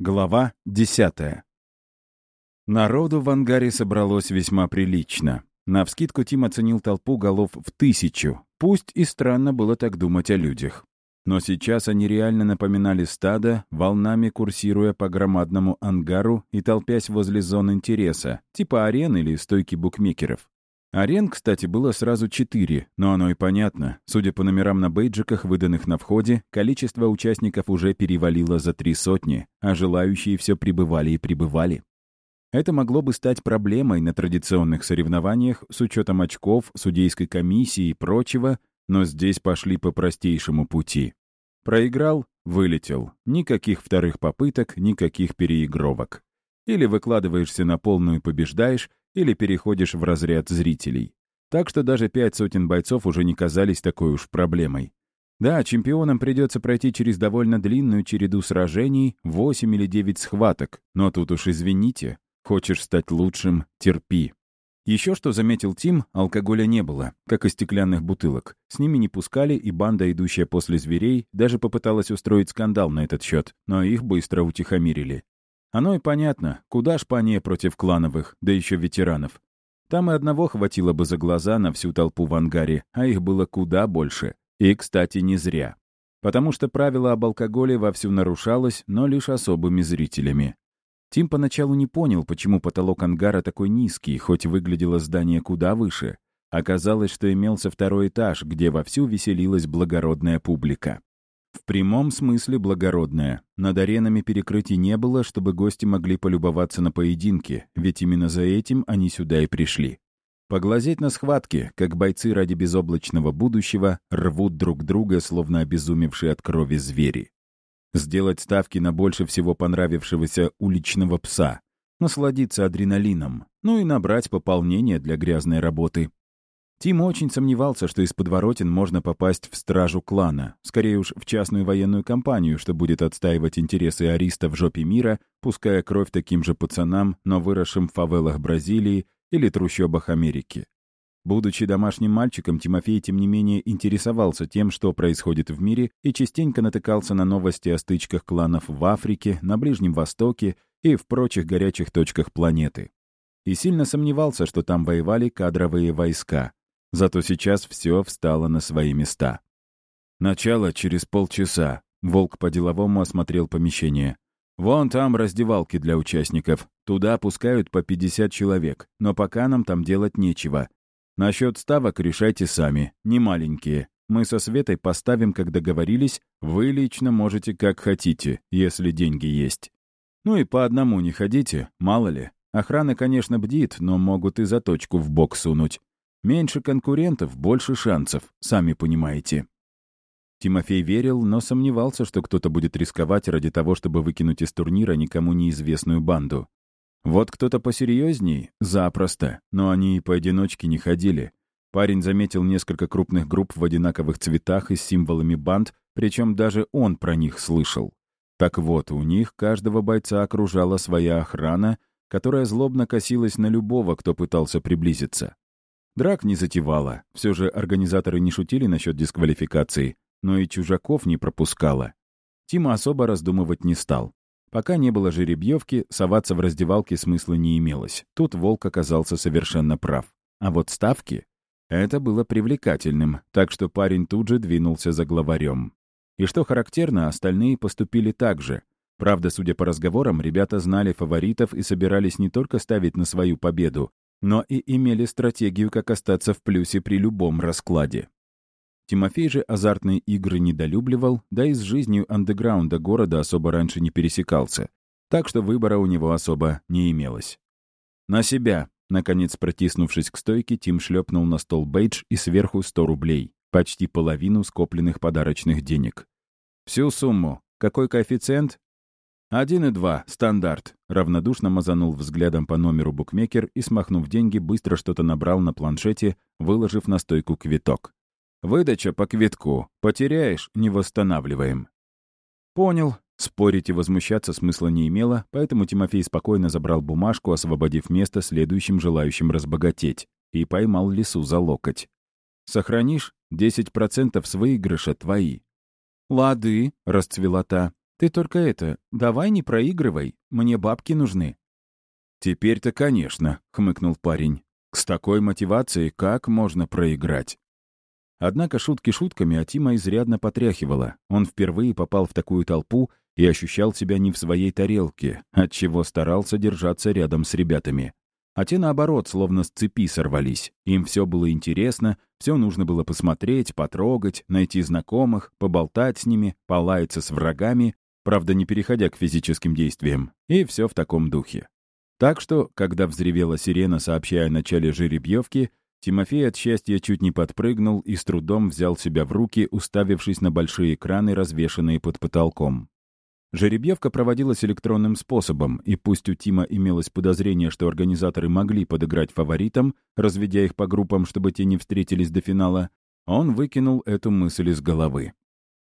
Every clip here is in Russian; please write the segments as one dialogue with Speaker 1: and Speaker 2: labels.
Speaker 1: Глава 10. Народу в ангаре собралось весьма прилично. Навскидку Тим оценил толпу голов в тысячу. Пусть и странно было так думать о людях. Но сейчас они реально напоминали стадо, волнами курсируя по громадному ангару и толпясь возле зон интереса, типа арен или стойки букмекеров. Арен, кстати, было сразу четыре, но оно и понятно. Судя по номерам на бейджиках, выданных на входе, количество участников уже перевалило за три сотни, а желающие все прибывали и прибывали. Это могло бы стать проблемой на традиционных соревнованиях с учетом очков, судейской комиссии и прочего, но здесь пошли по простейшему пути. Проиграл — вылетел. Никаких вторых попыток, никаких переигровок. Или выкладываешься на полную и побеждаешь, или переходишь в разряд зрителей. Так что даже пять сотен бойцов уже не казались такой уж проблемой. Да, чемпионам придется пройти через довольно длинную череду сражений, 8 или 9 схваток, но тут уж извините, хочешь стать лучшим — терпи. Еще что заметил Тим, алкоголя не было, как и стеклянных бутылок. С ними не пускали, и банда, идущая после зверей, даже попыталась устроить скандал на этот счет, но их быстро утихомирили. Оно и понятно, куда ж пане против клановых, да еще ветеранов. Там и одного хватило бы за глаза на всю толпу в ангаре, а их было куда больше. И, кстати, не зря. Потому что правило об алкоголе вовсю нарушалось, но лишь особыми зрителями. Тим поначалу не понял, почему потолок ангара такой низкий, хоть выглядело здание куда выше. Оказалось, что имелся второй этаж, где вовсю веселилась благородная публика. В прямом смысле благородная. Над аренами перекрытий не было, чтобы гости могли полюбоваться на поединки, ведь именно за этим они сюда и пришли. Поглазеть на схватки, как бойцы ради безоблачного будущего рвут друг друга, словно обезумевшие от крови звери. Сделать ставки на больше всего понравившегося уличного пса, насладиться адреналином, ну и набрать пополнение для грязной работы. Тим очень сомневался, что из подворотен можно попасть в стражу клана, скорее уж в частную военную компанию, что будет отстаивать интересы ариста в жопе мира, пуская кровь таким же пацанам, но выросшим в фавелах Бразилии или трущобах Америки. Будучи домашним мальчиком, Тимофей, тем не менее, интересовался тем, что происходит в мире, и частенько натыкался на новости о стычках кланов в Африке, на Ближнем Востоке и в прочих горячих точках планеты. И сильно сомневался, что там воевали кадровые войска, Зато сейчас все встало на свои места. Начало через полчаса. Волк по-деловому осмотрел помещение. Вон там раздевалки для участников. Туда пускают по 50 человек, но пока нам там делать нечего. Насчет ставок решайте сами, не маленькие. Мы со Светой поставим, как договорились, вы лично можете как хотите, если деньги есть. Ну и по одному не ходите, мало ли. Охрана, конечно, бдит, но могут и заточку в бок сунуть. Меньше конкурентов, больше шансов, сами понимаете. Тимофей верил, но сомневался, что кто-то будет рисковать ради того, чтобы выкинуть из турнира никому неизвестную банду. Вот кто-то посерьезней — запросто, но они и поодиночке не ходили. Парень заметил несколько крупных групп в одинаковых цветах и с символами банд, причем даже он про них слышал. Так вот, у них каждого бойца окружала своя охрана, которая злобно косилась на любого, кто пытался приблизиться. Драк не затевала. Все же организаторы не шутили насчет дисквалификации, но и чужаков не пропускала. Тима особо раздумывать не стал. Пока не было жеребьевки, соваться в раздевалке смысла не имелось. Тут Волк оказался совершенно прав. А вот ставки? Это было привлекательным, так что парень тут же двинулся за главарем. И что характерно, остальные поступили так же. Правда, судя по разговорам, ребята знали фаворитов и собирались не только ставить на свою победу, но и имели стратегию, как остаться в плюсе при любом раскладе. Тимофей же азартные игры недолюбливал, да и с жизнью андеграунда города особо раньше не пересекался, так что выбора у него особо не имелось. «На себя!» Наконец, протиснувшись к стойке, Тим шлепнул на стол бейдж и сверху 100 рублей, почти половину скопленных подарочных денег. «Всю сумму. Какой коэффициент? «Один и два, стандарт», — равнодушно мазанул взглядом по номеру букмекер и, смахнув деньги, быстро что-то набрал на планшете, выложив на стойку квиток. «Выдача по квитку. Потеряешь — не восстанавливаем». «Понял». Спорить и возмущаться смысла не имело, поэтому Тимофей спокойно забрал бумажку, освободив место следующим желающим разбогатеть, и поймал лису за локоть. «Сохранишь? 10% с выигрыша твои». «Лады», — расцвела та. Ты только это, давай не проигрывай, мне бабки нужны». «Теперь-то, конечно», — хмыкнул парень. «С такой мотивацией как можно проиграть?» Однако шутки шутками, а Тима изрядно потряхивала. Он впервые попал в такую толпу и ощущал себя не в своей тарелке, отчего старался держаться рядом с ребятами. А те, наоборот, словно с цепи сорвались. Им все было интересно, все нужно было посмотреть, потрогать, найти знакомых, поболтать с ними, полаяться с врагами, правда, не переходя к физическим действиям. И все в таком духе. Так что, когда взревела сирена, сообщая о начале жеребьевки, Тимофей от счастья чуть не подпрыгнул и с трудом взял себя в руки, уставившись на большие экраны, развешанные под потолком. Жеребьевка проводилась электронным способом, и пусть у Тима имелось подозрение, что организаторы могли подыграть фаворитам, разведя их по группам, чтобы те не встретились до финала, он выкинул эту мысль из головы.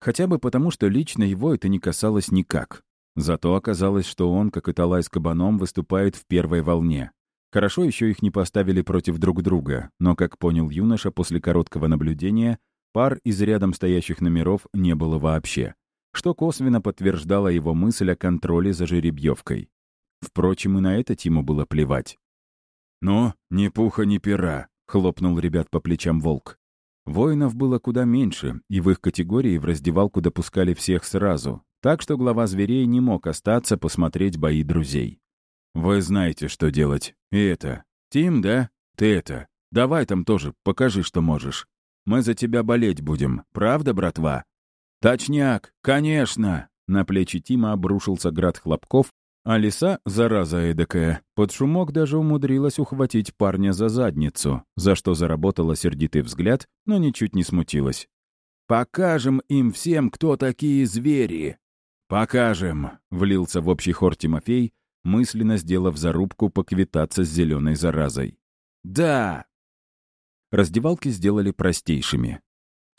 Speaker 1: Хотя бы потому, что лично его это не касалось никак. Зато оказалось, что он, как и Талай с Кабаном, выступает в первой волне. Хорошо еще их не поставили против друг друга, но, как понял юноша после короткого наблюдения, пар из рядом стоящих номеров не было вообще что косвенно подтверждало его мысль о контроле за жеребьевкой. Впрочем, и на это Тиму было плевать. «Ну, ни пуха, ни пера», — хлопнул ребят по плечам волк. Воинов было куда меньше, и в их категории в раздевалку допускали всех сразу, так что глава зверей не мог остаться посмотреть бои друзей. «Вы знаете, что делать. И это. Тим, да? Ты это. Давай там тоже, покажи, что можешь. Мы за тебя болеть будем, правда, братва?» «Точняк, конечно!» На плечи Тима обрушился град хлопков, а лиса, зараза эдакая, под шумок даже умудрилась ухватить парня за задницу, за что заработала сердитый взгляд, но ничуть не смутилась. «Покажем им всем, кто такие звери!» «Покажем!» — влился в общий хор Тимофей, мысленно сделав зарубку поквитаться с зеленой заразой. «Да!» Раздевалки сделали простейшими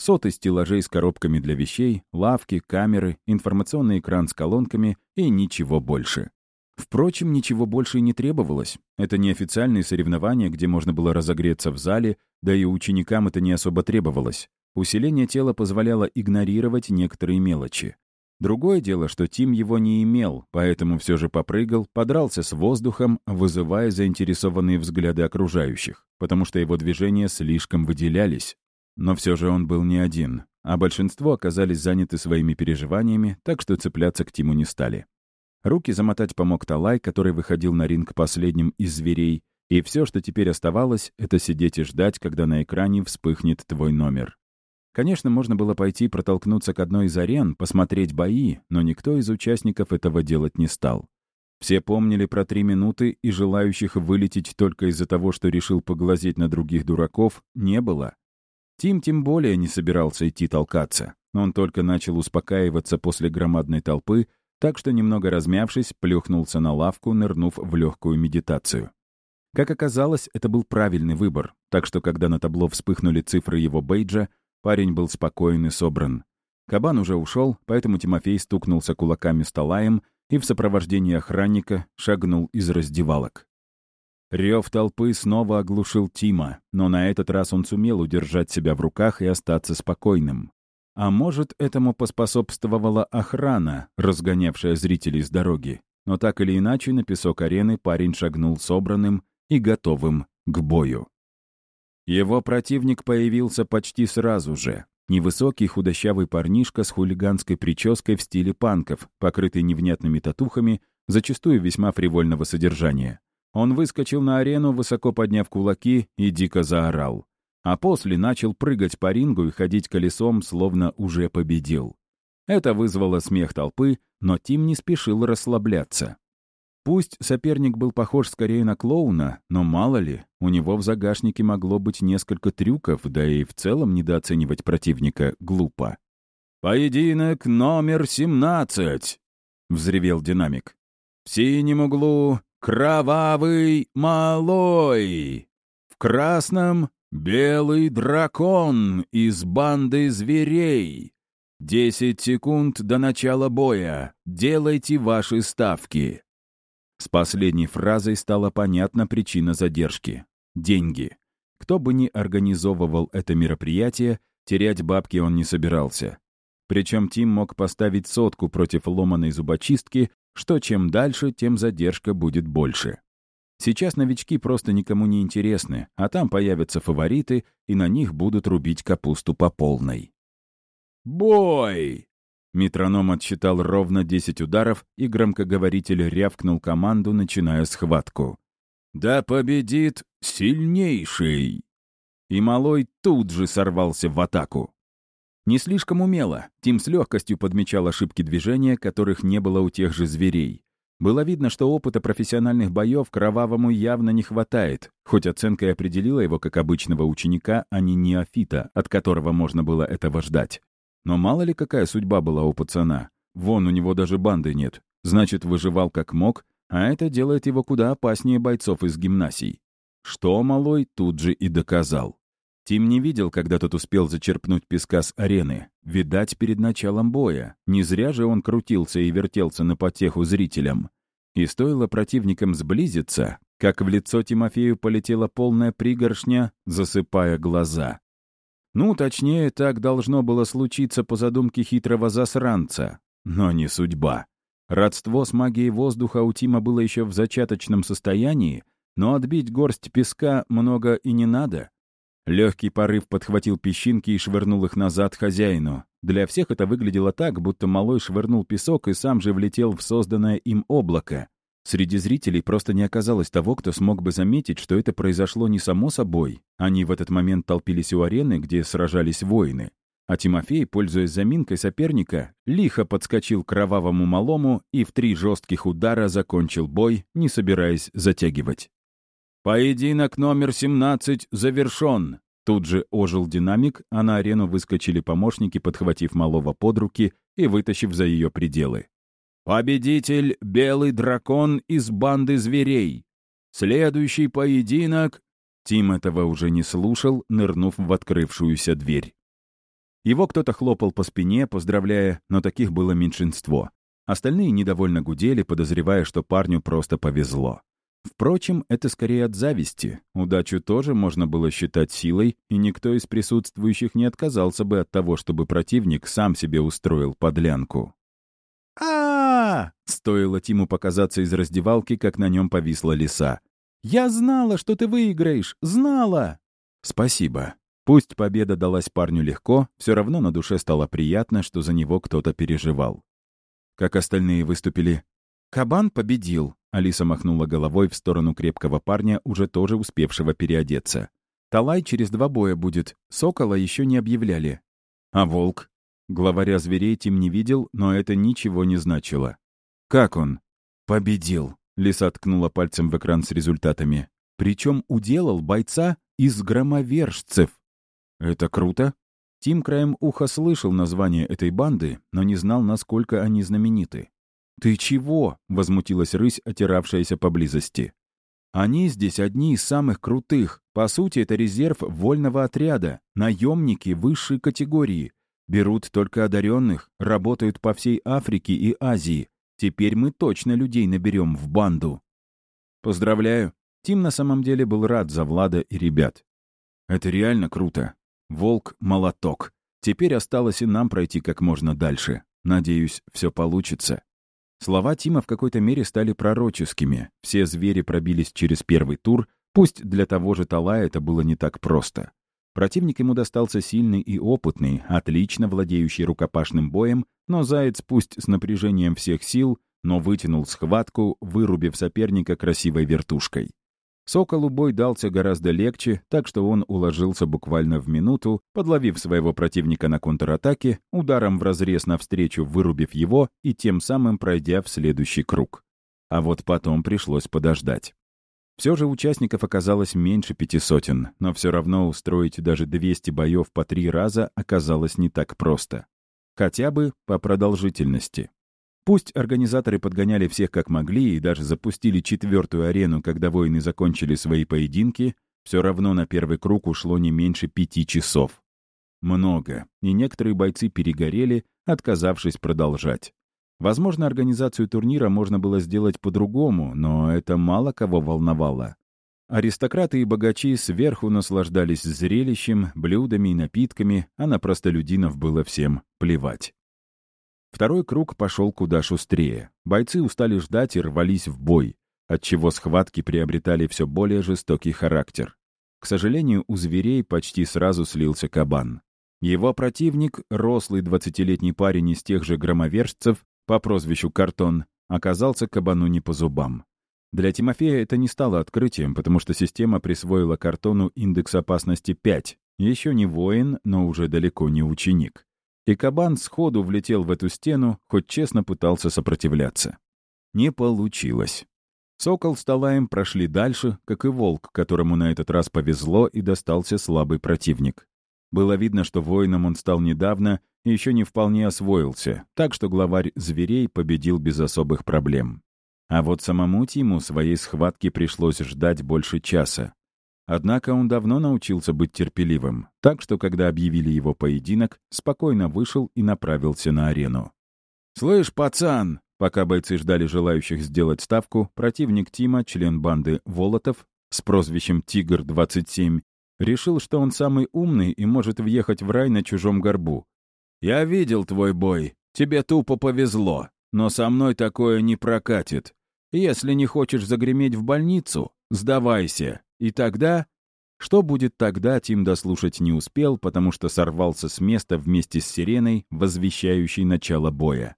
Speaker 1: соты стеллажей с коробками для вещей, лавки, камеры, информационный экран с колонками и ничего больше. Впрочем, ничего больше и не требовалось. Это не официальные соревнования, где можно было разогреться в зале, да и ученикам это не особо требовалось. Усиление тела позволяло игнорировать некоторые мелочи. Другое дело, что Тим его не имел, поэтому все же попрыгал, подрался с воздухом, вызывая заинтересованные взгляды окружающих, потому что его движения слишком выделялись. Но все же он был не один, а большинство оказались заняты своими переживаниями, так что цепляться к Тиму не стали. Руки замотать помог Талай, который выходил на ринг последним из зверей, и все, что теперь оставалось, это сидеть и ждать, когда на экране вспыхнет твой номер. Конечно, можно было пойти протолкнуться к одной из арен, посмотреть бои, но никто из участников этого делать не стал. Все помнили про три минуты, и желающих вылететь только из-за того, что решил поглазеть на других дураков, не было. Тим тем более не собирался идти толкаться. Он только начал успокаиваться после громадной толпы, так что, немного размявшись, плюхнулся на лавку, нырнув в легкую медитацию. Как оказалось, это был правильный выбор, так что, когда на табло вспыхнули цифры его бейджа, парень был спокоен и собран. Кабан уже ушел, поэтому Тимофей стукнулся кулаками столаем и в сопровождении охранника шагнул из раздевалок. Рев толпы снова оглушил Тима, но на этот раз он сумел удержать себя в руках и остаться спокойным. А может, этому поспособствовала охрана, разгонявшая зрителей с дороги. Но так или иначе, на песок арены парень шагнул собранным и готовым к бою. Его противник появился почти сразу же. Невысокий худощавый парнишка с хулиганской прической в стиле панков, покрытый невнятными татухами, зачастую весьма фривольного содержания. Он выскочил на арену, высоко подняв кулаки, и дико заорал. А после начал прыгать по рингу и ходить колесом, словно уже победил. Это вызвало смех толпы, но Тим не спешил расслабляться. Пусть соперник был похож скорее на клоуна, но мало ли, у него в загашнике могло быть несколько трюков, да и в целом недооценивать противника глупо. «Поединок номер семнадцать!» — взревел динамик. «В синем углу кровавый малой. В красном — белый дракон из банды зверей. Десять секунд до начала боя. Делайте ваши ставки. С последней фразой стала понятна причина задержки. Деньги. Кто бы ни организовывал это мероприятие, терять бабки он не собирался. Причем Тим мог поставить сотку против ломаной зубочистки, что чем дальше, тем задержка будет больше. Сейчас новички просто никому не интересны, а там появятся фавориты, и на них будут рубить капусту по полной. «Бой!» Метроном отсчитал ровно 10 ударов, и громкоговоритель рявкнул команду, начиная схватку. «Да победит сильнейший!» И малой тут же сорвался в атаку. Не слишком умело. Тим с легкостью подмечал ошибки движения, которых не было у тех же зверей. Было видно, что опыта профессиональных боев кровавому явно не хватает, хоть оценка и определила его как обычного ученика, а не неофита, от которого можно было этого ждать. Но мало ли какая судьба была у пацана. Вон, у него даже банды нет. Значит, выживал как мог, а это делает его куда опаснее бойцов из гимнасий. Что малой тут же и доказал. Тим не видел, когда тот успел зачерпнуть песка с арены. Видать, перед началом боя. Не зря же он крутился и вертелся на потеху зрителям. И стоило противникам сблизиться, как в лицо Тимофею полетела полная пригоршня, засыпая глаза. Ну, точнее, так должно было случиться по задумке хитрого засранца. Но не судьба. Родство с магией воздуха у Тима было еще в зачаточном состоянии, но отбить горсть песка много и не надо. Легкий порыв подхватил песчинки и швырнул их назад хозяину. Для всех это выглядело так, будто малой швырнул песок и сам же влетел в созданное им облако. Среди зрителей просто не оказалось того, кто смог бы заметить, что это произошло не само собой. Они в этот момент толпились у арены, где сражались воины. А Тимофей, пользуясь заминкой соперника, лихо подскочил к кровавому малому и в три жестких удара закончил бой, не собираясь затягивать. «Поединок номер 17 завершен!» Тут же ожил динамик, а на арену выскочили помощники, подхватив малого под руки и вытащив за ее пределы. «Победитель — белый дракон из банды зверей! Следующий поединок...» Тим этого уже не слушал, нырнув в открывшуюся дверь. Его кто-то хлопал по спине, поздравляя, но таких было меньшинство. Остальные недовольно гудели, подозревая, что парню просто повезло. Впрочем, это скорее от зависти. Удачу тоже можно было считать силой, и никто из присутствующих не отказался бы от того, чтобы противник сам себе устроил подлянку. а, Стоило Тиму показаться из раздевалки, как на нем повисла лиса. «Я знала, что ты выиграешь! Знала!» «Спасибо». Пусть победа далась парню легко, все равно на душе стало приятно, что за него кто-то переживал. Как остальные выступили? Кабан победил. Алиса махнула головой в сторону крепкого парня, уже тоже успевшего переодеться. Талай через два боя будет. Сокола еще не объявляли. А волк? Главаря зверей Тим не видел, но это ничего не значило. Как он? Победил. Лиса ткнула пальцем в экран с результатами. Причем уделал бойца из громовержцев. Это круто. Тим краем уха слышал название этой банды, но не знал, насколько они знамениты. «Ты чего?» — возмутилась рысь, отиравшаяся поблизости. «Они здесь одни из самых крутых. По сути, это резерв вольного отряда, наемники высшей категории. Берут только одаренных, работают по всей Африке и Азии. Теперь мы точно людей наберем в банду». «Поздравляю». Тим на самом деле был рад за Влада и ребят. «Это реально круто. Волк — молоток. Теперь осталось и нам пройти как можно дальше. Надеюсь, все получится». Слова Тима в какой-то мере стали пророческими. Все звери пробились через первый тур, пусть для того же Талая это было не так просто. Противник ему достался сильный и опытный, отлично владеющий рукопашным боем, но Заяц пусть с напряжением всех сил, но вытянул схватку, вырубив соперника красивой вертушкой. Соколу бой дался гораздо легче, так что он уложился буквально в минуту, подловив своего противника на контратаке, ударом в разрез навстречу вырубив его и тем самым пройдя в следующий круг. А вот потом пришлось подождать. Все же участников оказалось меньше пяти сотен, но все равно устроить даже 200 боев по три раза оказалось не так просто. Хотя бы по продолжительности. Пусть организаторы подгоняли всех как могли и даже запустили четвертую арену, когда воины закончили свои поединки, все равно на первый круг ушло не меньше пяти часов. Много, и некоторые бойцы перегорели, отказавшись продолжать. Возможно, организацию турнира можно было сделать по-другому, но это мало кого волновало. Аристократы и богачи сверху наслаждались зрелищем, блюдами и напитками, а на простолюдинов было всем плевать. Второй круг пошел куда шустрее. Бойцы устали ждать и рвались в бой, отчего схватки приобретали все более жестокий характер. К сожалению, у зверей почти сразу слился кабан. Его противник, рослый двадцатилетний парень из тех же громовержцев по прозвищу Картон, оказался кабану не по зубам. Для Тимофея это не стало открытием, потому что система присвоила Картону индекс опасности 5. Еще не воин, но уже далеко не ученик. И кабан сходу влетел в эту стену, хоть честно пытался сопротивляться. Не получилось. Сокол с Талаем прошли дальше, как и волк, которому на этот раз повезло и достался слабый противник. Было видно, что воином он стал недавно и еще не вполне освоился, так что главарь зверей победил без особых проблем. А вот самому Тиму своей схватки пришлось ждать больше часа. Однако он давно научился быть терпеливым, так что, когда объявили его поединок, спокойно вышел и направился на арену. «Слышь, пацан!» Пока бойцы ждали желающих сделать ставку, противник Тима, член банды Волотов, с прозвищем «Тигр-27», решил, что он самый умный и может въехать в рай на чужом горбу. «Я видел твой бой. Тебе тупо повезло. Но со мной такое не прокатит. Если не хочешь загреметь в больницу, сдавайся. И тогда...» Что будет тогда, Тим дослушать не успел, потому что сорвался с места вместе с сиреной, возвещающей начало боя.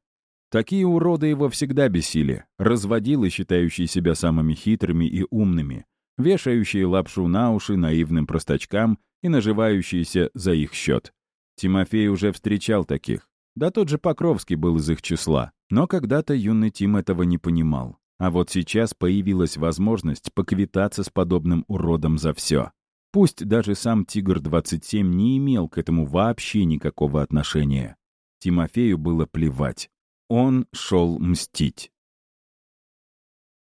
Speaker 1: Такие уроды его всегда бесили, разводилы, считающие себя самыми хитрыми и умными, вешающие лапшу на уши наивным простачкам и наживающиеся за их счет. Тимофей уже встречал таких. Да тот же Покровский был из их числа. Но когда-то юный Тим этого не понимал. А вот сейчас появилась возможность поквитаться с подобным уродом за все. Пусть даже сам «Тигр-27» не имел к этому вообще никакого отношения. Тимофею было плевать. Он шел мстить.